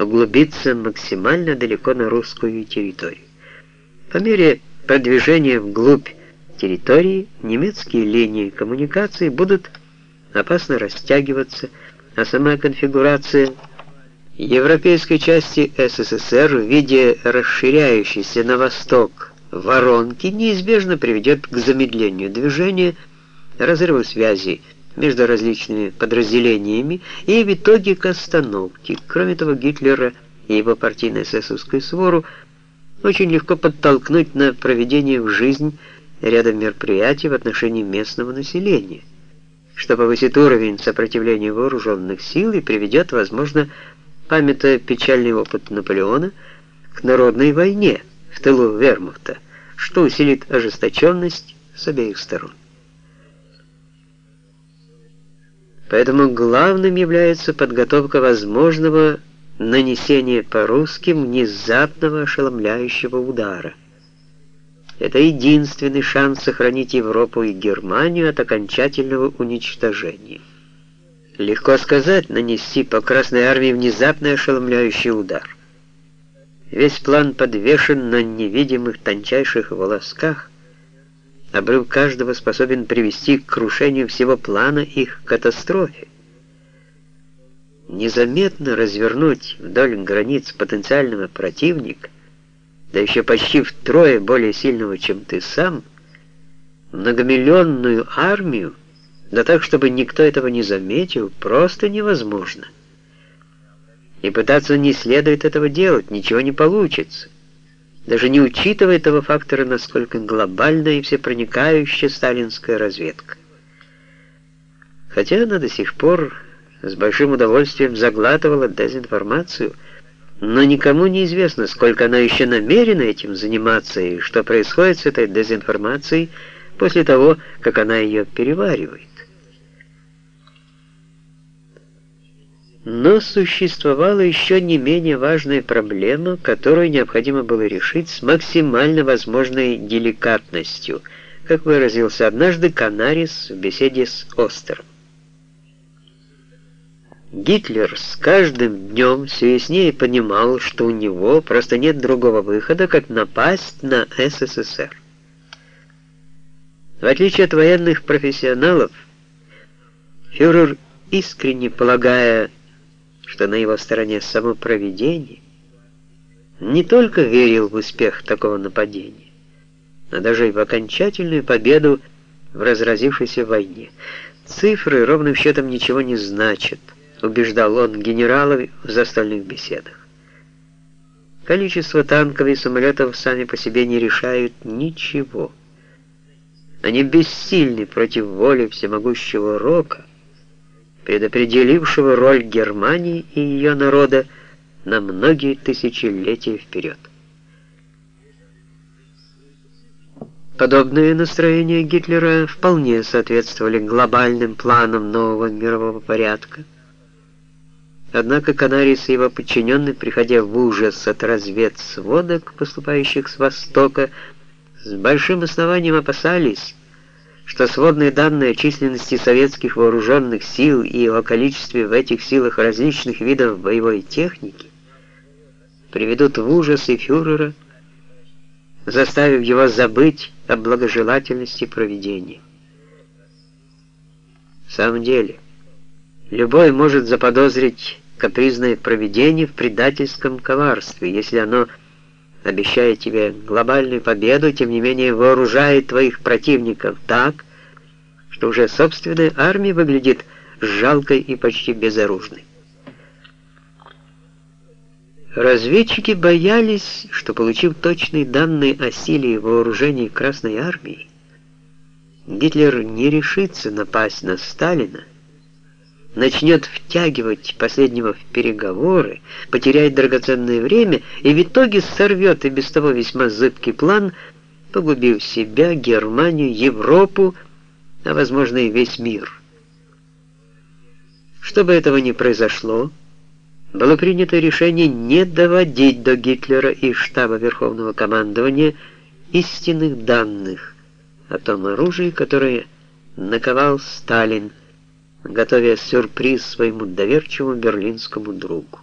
углубиться максимально далеко на русскую территорию. По мере продвижения вглубь территории немецкие линии коммуникации будут опасно растягиваться, а сама конфигурация европейской части СССР в виде расширяющейся на восток воронки неизбежно приведет к замедлению движения, разрыву связи между различными подразделениями и в итоге к остановке. Кроме того, Гитлера и его партийно-эсэсовскую свору очень легко подтолкнуть на проведение в жизнь ряда мероприятий в отношении местного населения, что повысит уровень сопротивления вооруженных сил и приведет, возможно, памятая печальный опыт Наполеона, к народной войне в тылу вермахта, что усилит ожесточенность с обеих сторон. Поэтому главным является подготовка возможного нанесения по русским внезапного ошеломляющего удара. Это единственный шанс сохранить Европу и Германию от окончательного уничтожения. Легко сказать, нанести по Красной Армии внезапный ошеломляющий удар. Весь план подвешен на невидимых тончайших волосках, Обрыв каждого способен привести к крушению всего плана их катастрофе. Незаметно развернуть вдоль границ потенциального противника, да еще почти втрое более сильного, чем ты сам, многомиллионную армию, да так, чтобы никто этого не заметил, просто невозможно. И пытаться не следует этого делать, ничего не получится даже не учитывая того фактора, насколько глобальная и всепроникающая сталинская разведка. Хотя она до сих пор с большим удовольствием заглатывала дезинформацию, но никому не известно, сколько она еще намерена этим заниматься и что происходит с этой дезинформацией после того, как она ее переваривает. Но существовала еще не менее важная проблема, которую необходимо было решить с максимально возможной деликатностью, как выразился однажды Канарис в беседе с Остером. Гитлер с каждым днем все яснее понимал, что у него просто нет другого выхода, как напасть на СССР. В отличие от военных профессионалов, фюрер, искренне полагая, что на его стороне самопроведение, не только верил в успех такого нападения, но даже и в окончательную победу в разразившейся войне. Цифры ровным счетом ничего не значат, убеждал он генералов в застольных беседах. Количество танков и самолетов сами по себе не решают ничего. Они бессильны против воли всемогущего Рока, предопределившего роль Германии и ее народа на многие тысячелетия вперед. Подобные настроения Гитлера вполне соответствовали глобальным планам нового мирового порядка. Однако Канарис и его подчиненные, приходя в ужас от разведсводок, поступающих с востока, с большим основанием опасались, что сводные данные о численности советских вооруженных сил и о количестве в этих силах различных видов боевой техники приведут в ужас и фюрера, заставив его забыть о благожелательности проведения. В самом деле, любой может заподозрить капризное проведение в предательском коварстве, если оно обещает тебе глобальную победу, тем не менее вооружает твоих противников так, что уже собственная армия выглядит жалкой и почти безоружной. Разведчики боялись, что, получив точные данные о силе и вооружении Красной Армии, Гитлер не решится напасть на Сталина, начнет втягивать последнего в переговоры, потеряет драгоценное время и в итоге сорвет и без того весьма зыбкий план, погубив себя, Германию, Европу, а возможно и весь мир. Чтобы этого не произошло, было принято решение не доводить до Гитлера и штаба Верховного командования истинных данных о том оружии, которое наковал Сталин, готовя сюрприз своему доверчивому берлинскому другу.